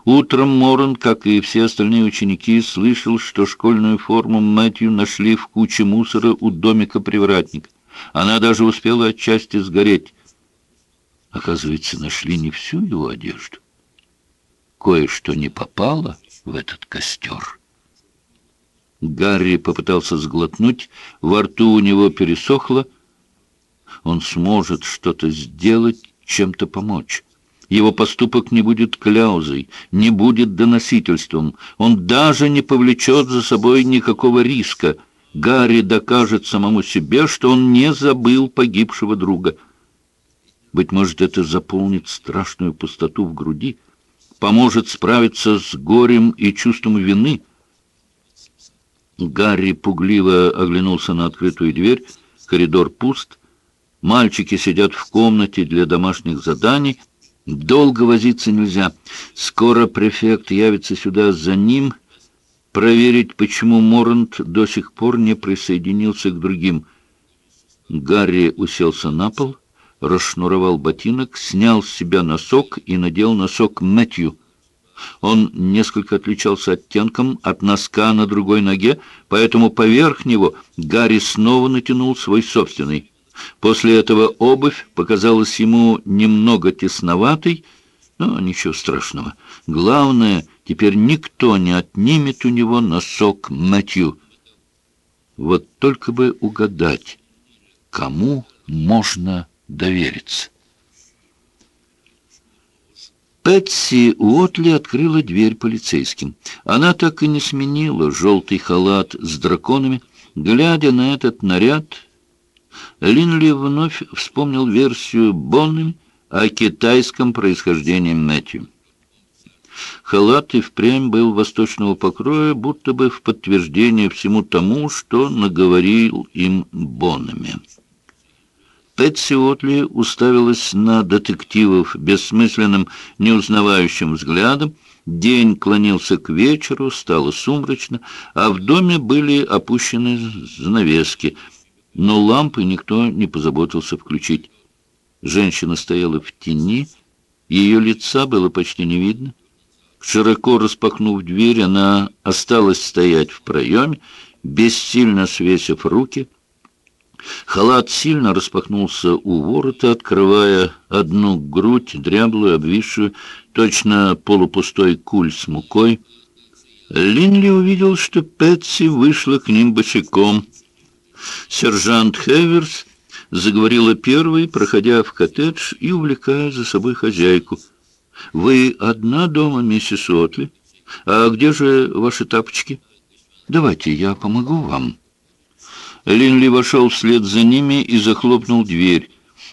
Утром Моран, как и все остальные ученики, слышал, что школьную форму Мэтью нашли в куче мусора у домика привратника. Она даже успела отчасти сгореть. Оказывается, нашли не всю его одежду. Кое-что не попало в этот костер. Гарри попытался сглотнуть, во рту у него пересохло. Он сможет что-то сделать, чем-то помочь. Его поступок не будет кляузой, не будет доносительством. Он даже не повлечет за собой никакого риска. Гарри докажет самому себе, что он не забыл погибшего друга. Быть может, это заполнит страшную пустоту в груди, поможет справиться с горем и чувством вины — Гарри пугливо оглянулся на открытую дверь. Коридор пуст. Мальчики сидят в комнате для домашних заданий. Долго возиться нельзя. Скоро префект явится сюда за ним, проверить, почему Морант до сих пор не присоединился к другим. Гарри уселся на пол, расшнуровал ботинок, снял с себя носок и надел носок Мэтью. Он несколько отличался оттенком от носка на другой ноге, поэтому поверх него Гарри снова натянул свой собственный. После этого обувь показалась ему немного тесноватой, но ничего страшного. Главное, теперь никто не отнимет у него носок Мэтью. Вот только бы угадать, кому можно довериться. Пэтси Уотли открыла дверь полицейским. Она так и не сменила желтый халат с драконами. Глядя на этот наряд, Линли вновь вспомнил версию Боннами о китайском происхождении Мэтью. Халат и впрямь был восточного покроя, будто бы в подтверждение всему тому, что наговорил им Боннами. Пэтси Отли уставилась на детективов бессмысленным, неузнавающим взглядом. День клонился к вечеру, стало сумрачно, а в доме были опущены занавески, но лампы никто не позаботился включить. Женщина стояла в тени, ее лица было почти не видно. Широко распахнув дверь, она осталась стоять в проеме, бессильно свесив руки — Халат сильно распахнулся у ворота, открывая одну грудь, дряблую, обвисшую, точно полупустой куль с мукой. Линли увидел, что Пэтси вышла к ним босиком. Сержант Хеверс заговорила первой, проходя в коттедж и увлекая за собой хозяйку. «Вы одна дома, миссис Отли? А где же ваши тапочки? Давайте я помогу вам». Линли вошел вслед за ними и захлопнул дверь.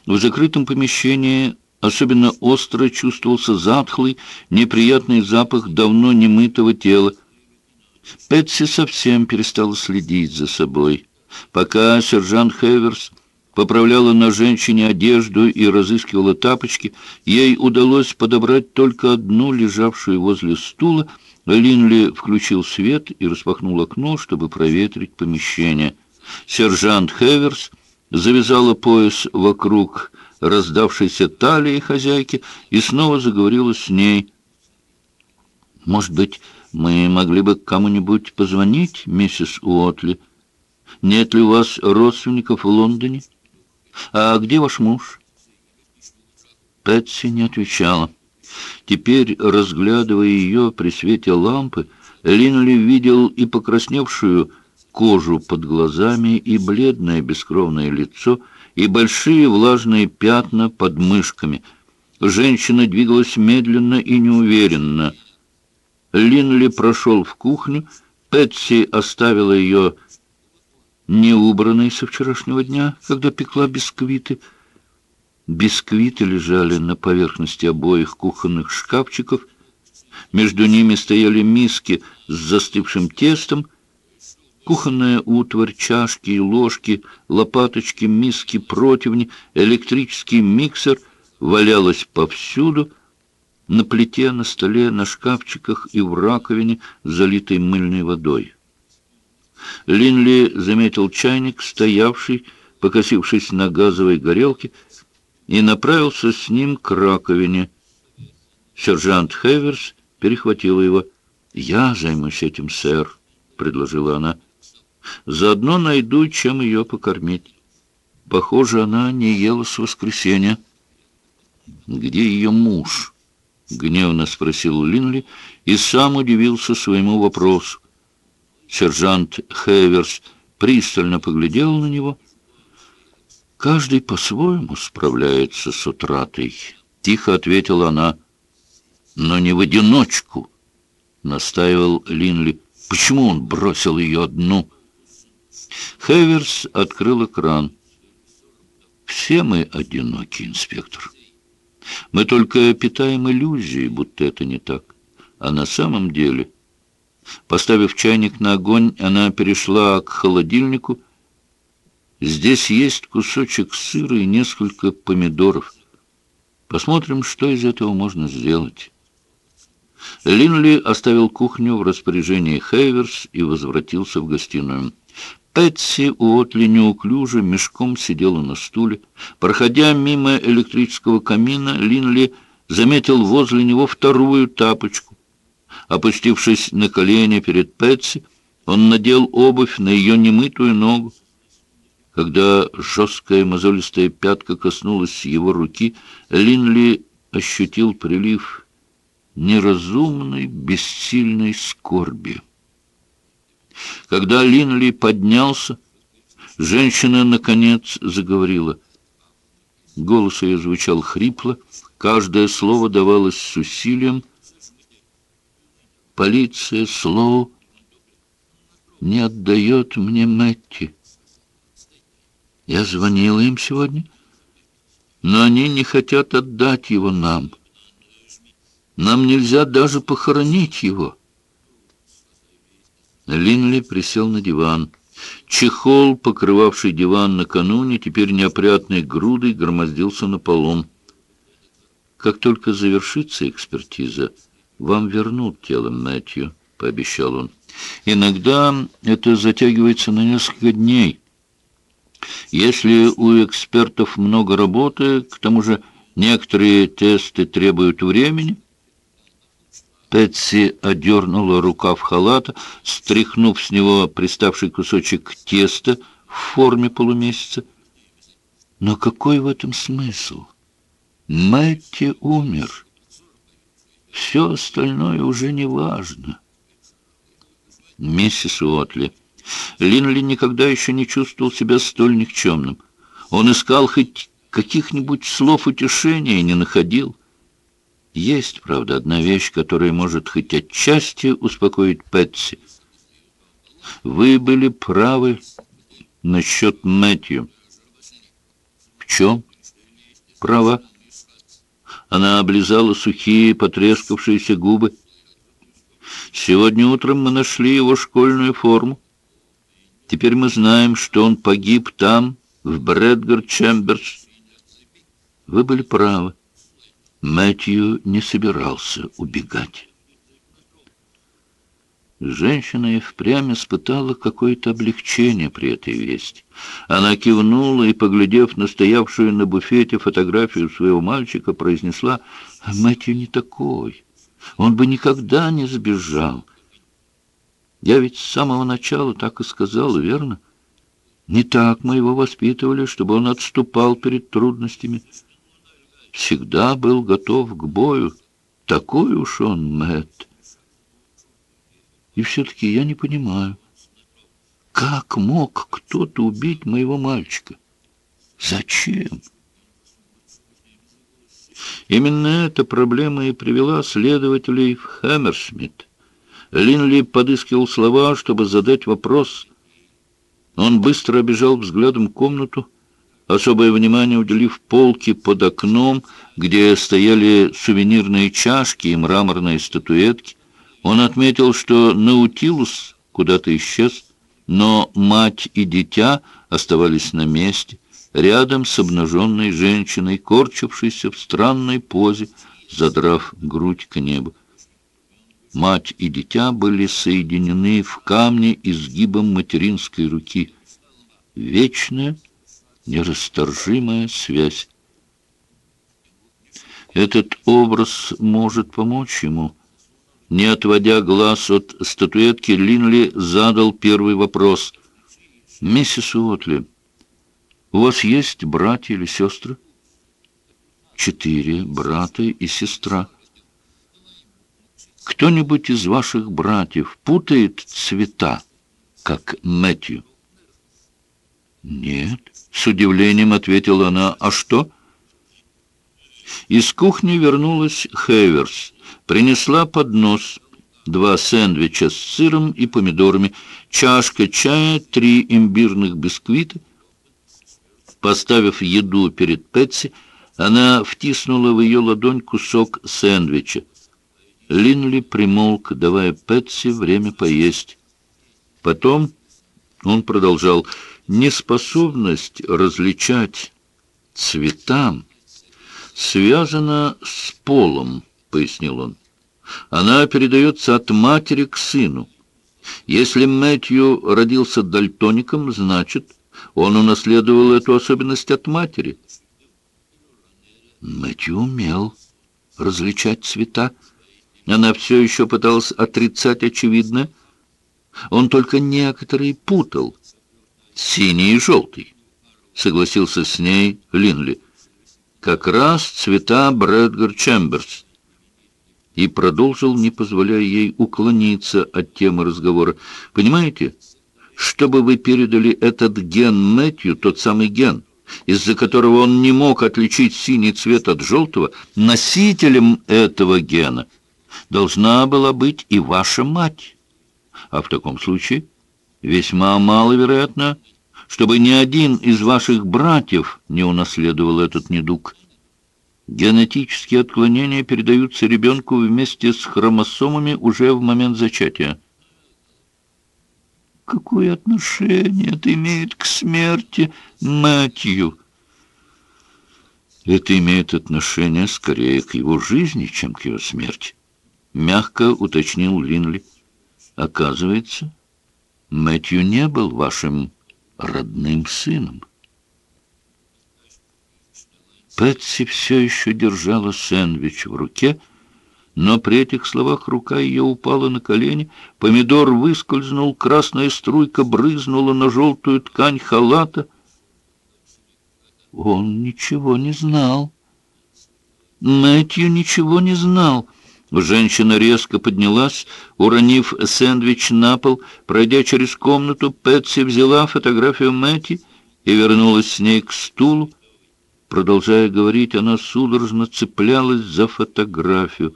В закрытом помещении особенно остро чувствовался затхлый, неприятный запах давно немытого тела. Пэтси совсем перестала следить за собой. Пока сержант Хеверс поправляла на женщине одежду и разыскивала тапочки, ей удалось подобрать только одну, лежавшую возле стула. Линли включил свет и распахнул окно, чтобы проветрить помещение. Сержант Хеверс завязала пояс вокруг раздавшейся талии хозяйки и снова заговорила с ней. «Может быть, мы могли бы кому-нибудь позвонить, миссис Уотли? Нет ли у вас родственников в Лондоне? А где ваш муж? Пэтси не отвечала. Теперь, разглядывая ее при свете лампы, Линли видел и покрасневшую кожу под глазами, и бледное бескровное лицо, и большие влажные пятна под мышками. Женщина двигалась медленно и неуверенно. Линли прошел в кухню, Пэтси оставила ее неубранной со вчерашнего дня, когда пекла бисквиты. Бисквиты лежали на поверхности обоих кухонных шкафчиков. Между ними стояли миски с застывшим тестом, кухонная утварь, чашки и ложки, лопаточки, миски, противни, электрический миксер валялась повсюду, на плите, на столе, на шкафчиках и в раковине, залитой мыльной водой. Линли заметил чайник, стоявший, покосившись на газовой горелке, и направился с ним к раковине. Сержант Хеверс перехватила его. «Я займусь этим, сэр», — предложила она. «Заодно найду, чем ее покормить. Похоже, она не ела с воскресенья». «Где ее муж?» — гневно спросил Линли и сам удивился своему вопросу. Сержант Хеверс пристально поглядел на него. «Каждый по-своему справляется с утратой», — тихо ответила она. «Но не в одиночку», — настаивал Линли. «Почему он бросил ее одну?» Хеверс открыл экран. «Все мы одиноки, инспектор. Мы только питаем иллюзии, будто это не так. А на самом деле Поставив чайник на огонь, она перешла к холодильнику. Здесь есть кусочек сыра и несколько помидоров. Посмотрим, что из этого можно сделать. Линли оставил кухню в распоряжении Хейверс и возвратился в гостиную. Пэтси Уотли неуклюже мешком сидела на стуле. Проходя мимо электрического камина, Линли заметил возле него вторую тапочку. Опустившись на колени перед Пэтси, он надел обувь на ее немытую ногу. Когда жесткая мозолистая пятка коснулась его руки, Линли ощутил прилив неразумной, бессильной скорби. Когда Линли поднялся, женщина, наконец, заговорила. Голос ее звучал хрипло, каждое слово давалось с усилием, Полиция Слоу не отдает мне Мэтти. Я звонила им сегодня, но они не хотят отдать его нам. Нам нельзя даже похоронить его. Линли присел на диван. Чехол, покрывавший диван накануне, теперь неопрятной грудой громоздился на полом. Как только завершится экспертиза, вам вернут тело Мэтью», — пообещал он. «Иногда это затягивается на несколько дней. Если у экспертов много работы, к тому же некоторые тесты требуют времени». Пэтси одернула рукав халата, стряхнув с него приставший кусочек теста в форме полумесяца. Но какой в этом смысл? Мэтти умер. Все остальное уже не важно. Миссис Уотли. Линли никогда еще не чувствовал себя столь никчемным. Он искал хоть каких-нибудь слов утешения и не находил. Есть, правда, одна вещь, которая может хоть отчасти успокоить Пэтси. Вы были правы насчет Мэтью. В чем? Права. Она облизала сухие, потрескавшиеся губы. Сегодня утром мы нашли его школьную форму. Теперь мы знаем, что он погиб там, в Брэдгар Чемберс. Вы были правы. Мэтью не собирался убегать. Женщина и впрямь испытала какое-то облегчение при этой вести. Она кивнула и, поглядев на стоявшую на буфете фотографию своего мальчика, произнесла, «Мэтью не такой. Он бы никогда не сбежал. Я ведь с самого начала так и сказала, верно? Не так мы его воспитывали, чтобы он отступал перед трудностями. Всегда был готов к бою. Такой уж он, Мэтт. И все-таки я не понимаю, как мог кто-то убить моего мальчика? Зачем? Именно эта проблема и привела следователей в Хэмерсмит. Линли подыскивал слова, чтобы задать вопрос. Он быстро обежал взглядом комнату, особое внимание уделив полке под окном, где стояли сувенирные чашки и мраморные статуэтки. Он отметил, что Наутилус куда-то исчез, но мать и дитя оставались на месте, рядом с обнаженной женщиной, корчившейся в странной позе, задрав грудь к небу. Мать и дитя были соединены в камне изгибом материнской руки. Вечная, нерасторжимая связь. Этот образ может помочь ему. Не отводя глаз от статуэтки, Линли задал первый вопрос. «Миссис Уотли, у вас есть братья или сестры?» «Четыре брата и сестра». Кто-нибудь из ваших братьев путает цвета, как Мэтью? Нет, с удивлением ответила она. А что? Из кухни вернулась Хейверс, принесла поднос, два сэндвича с сыром и помидорами, чашка чая, три имбирных бисквита. Поставив еду перед Пэтси, она втиснула в ее ладонь кусок сэндвича. Линли примолк, давая Пэтси время поесть. Потом он продолжал. Неспособность различать цвета связана с полом, пояснил он. Она передается от матери к сыну. Если Мэтью родился дальтоником, значит, он унаследовал эту особенность от матери. Мэтью умел различать цвета, она все еще пыталась отрицать очевидно. Он только некоторые путал. Синий и желтый, согласился с ней Линли. Как раз цвета Брэдгар Чемберс. И продолжил, не позволяя ей уклониться от темы разговора. Понимаете, чтобы вы передали этот ген Мэтью, тот самый ген, из-за которого он не мог отличить синий цвет от желтого, носителем этого гена — должна была быть и ваша мать. А в таком случае весьма маловероятно, чтобы ни один из ваших братьев не унаследовал этот недуг. Генетические отклонения передаются ребенку вместе с хромосомами уже в момент зачатия. Какое отношение это имеет к смерти Мэтью? Это имеет отношение скорее к его жизни, чем к его смерти. — мягко уточнил Линли. «Оказывается, Мэтью не был вашим родным сыном». Пэтси все еще держала сэндвич в руке, но при этих словах рука ее упала на колени, помидор выскользнул, красная струйка брызнула на желтую ткань халата. Он ничего не знал. Мэтью ничего не знал. Женщина резко поднялась, уронив сэндвич на пол. Пройдя через комнату, Пэтси взяла фотографию Мэтти и вернулась с ней к стулу. Продолжая говорить, она судорожно цеплялась за фотографию.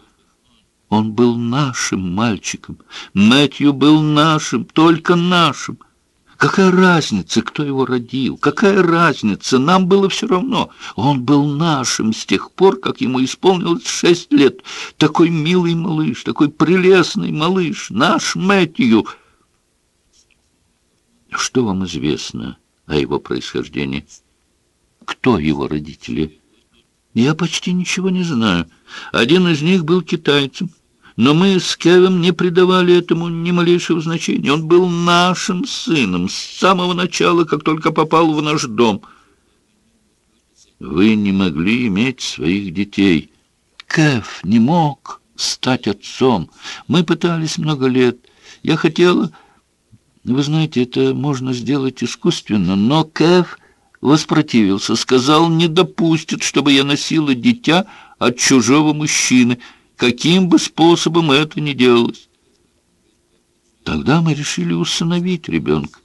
Он был нашим мальчиком. Мэтью был нашим, только нашим. Какая разница, кто его родил? Какая разница? Нам было все равно. Он был нашим с тех пор, как ему исполнилось шесть лет. Такой милый малыш, такой прелестный малыш, наш Мэтью. Что вам известно о его происхождении? Кто его родители? Я почти ничего не знаю. Один из них был китайцем. Но мы с Кевом не придавали этому ни малейшего значения. Он был нашим сыном с самого начала, как только попал в наш дом. Вы не могли иметь своих детей. Кев не мог стать отцом. Мы пытались много лет. Я хотела... Вы знаете, это можно сделать искусственно, но Кэв воспротивился, сказал, не допустит, чтобы я носила дитя от чужого мужчины, каким бы способом это ни делалось. Тогда мы решили усыновить ребенка.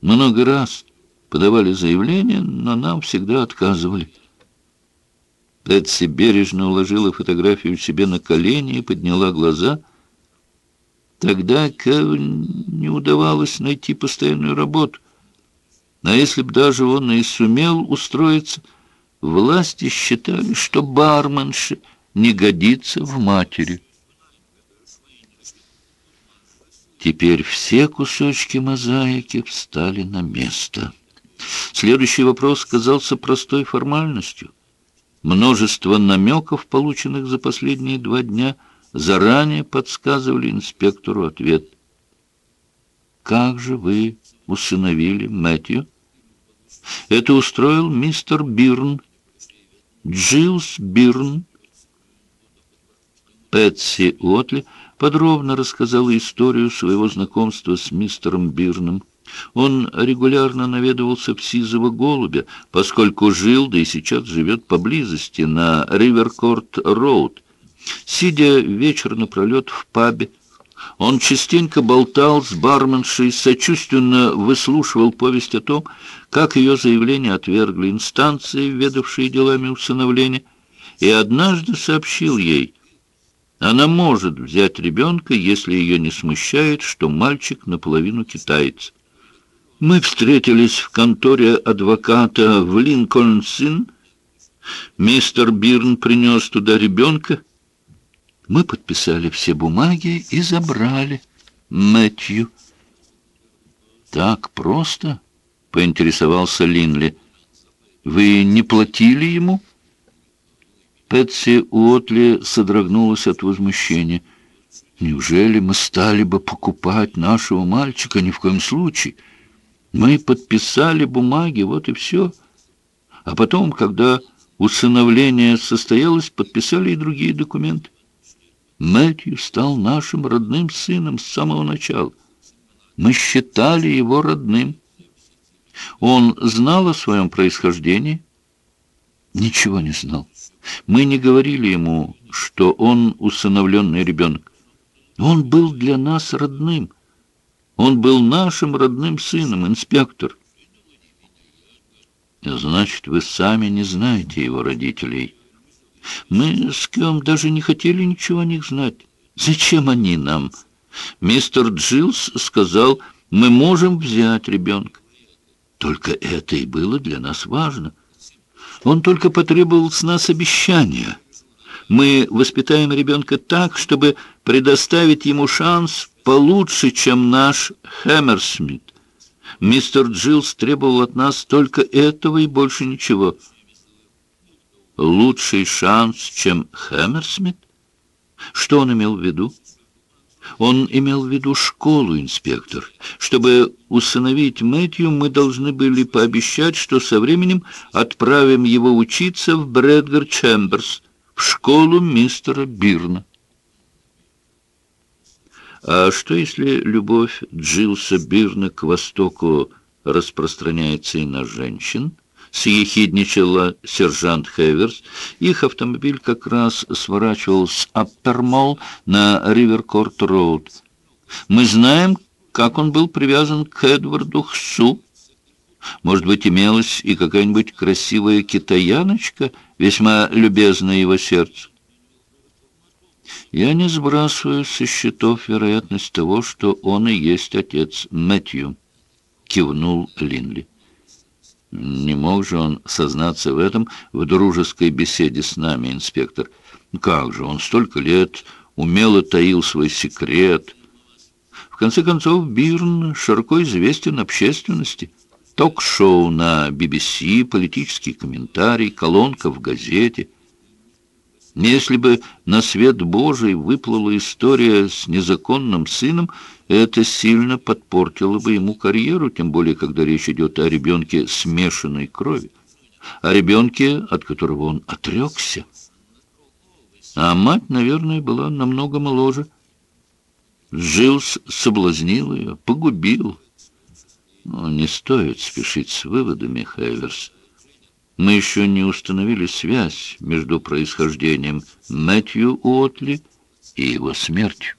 Много раз подавали заявление, но нам всегда отказывали. Бетси бережно уложила фотографию себе на колени и подняла глаза. Тогда Кевин не удавалось найти постоянную работу. А если б даже он и сумел устроиться, власти считали, что барменша не годится в матери. Теперь все кусочки мозаики встали на место. Следующий вопрос казался простой формальностью. Множество намеков, полученных за последние два дня, заранее подсказывали инспектору ответ. «Как же вы усыновили Мэтью?» Это устроил мистер Бирн. Джилс Бирн. Пэтси Уотли подробно рассказала историю своего знакомства с мистером Бирном. Он регулярно наведывался в Сизого Голубя, поскольку жил, да и сейчас живет поблизости, на Риверкорт-Роуд. Сидя вечер напролет в пабе, он частенько болтал с барменшей, сочувственно выслушивал повесть о том, как ее заявление отвергли инстанции, ведавшие делами усыновления, и однажды сообщил ей, она может взять ребенка, если ее не смущает, что мальчик наполовину китаец. Мы встретились в конторе адвоката в Линкольн-Син. Мистер Бирн принес туда ребенка. Мы подписали все бумаги и забрали Мэтью. «Так просто?» — поинтересовался Линли. «Вы не платили ему?» Пэтси Уотли содрогнулась от возмущения. «Неужели мы стали бы покупать нашего мальчика? Ни в коем случае!» Мы подписали бумаги, вот и все. А потом, когда усыновление состоялось, подписали и другие документы. Мэтью стал нашим родным сыном с самого начала. Мы считали его родным. Он знал о своем происхождении? Ничего не знал. Мы не говорили ему, что он усыновленный ребенок. Он был для нас родным. Он был нашим родным сыном, инспектор. Значит, вы сами не знаете его родителей. Мы с кем даже не хотели ничего о них знать. Зачем они нам? Мистер Джилс сказал, мы можем взять ребенка. Только это и было для нас важно. Он только потребовал с нас обещания. Мы воспитаем ребенка так, чтобы предоставить ему шанс получше, чем наш Хэмерсмит. Мистер Джилс требовал от нас только этого и больше ничего. Лучший шанс, чем Хэмерсмит? Что он имел в виду? Он имел в виду школу, инспектор. Чтобы усыновить Мэтью, мы должны были пообещать, что со временем отправим его учиться в Брэдгар Чемберс, в школу мистера Бирна. А что, если любовь Джилса Бирна к Востоку распространяется и на женщин? Съехидничала сержант Хеверс. Их автомобиль как раз сворачивал с Аппермол на Риверкорт-Роуд. Мы знаем, как он был привязан к Эдварду Хсу. Может быть, имелась и какая-нибудь красивая китаяночка, весьма любезная его сердцу. Я не сбрасываю со счетов вероятность того, что он и есть отец Мэтью, кивнул Линли. Не мог же он сознаться в этом в дружеской беседе с нами, инспектор. Как же, он столько лет умело таил свой секрет. В конце концов, Бирн широко известен общественности. Ток-шоу на BBC, политический комментарий, колонка в газете — если бы на свет Божий выплыла история с незаконным сыном, это сильно подпортило бы ему карьеру, тем более, когда речь идет о ребенке смешанной крови, о ребенке, от которого он отрекся. А мать, наверное, была намного моложе. Джилс соблазнил ее, погубил. Но не стоит спешить с выводами, Хейверс. Мы еще не установили связь между происхождением Мэтью Уотли и его смертью.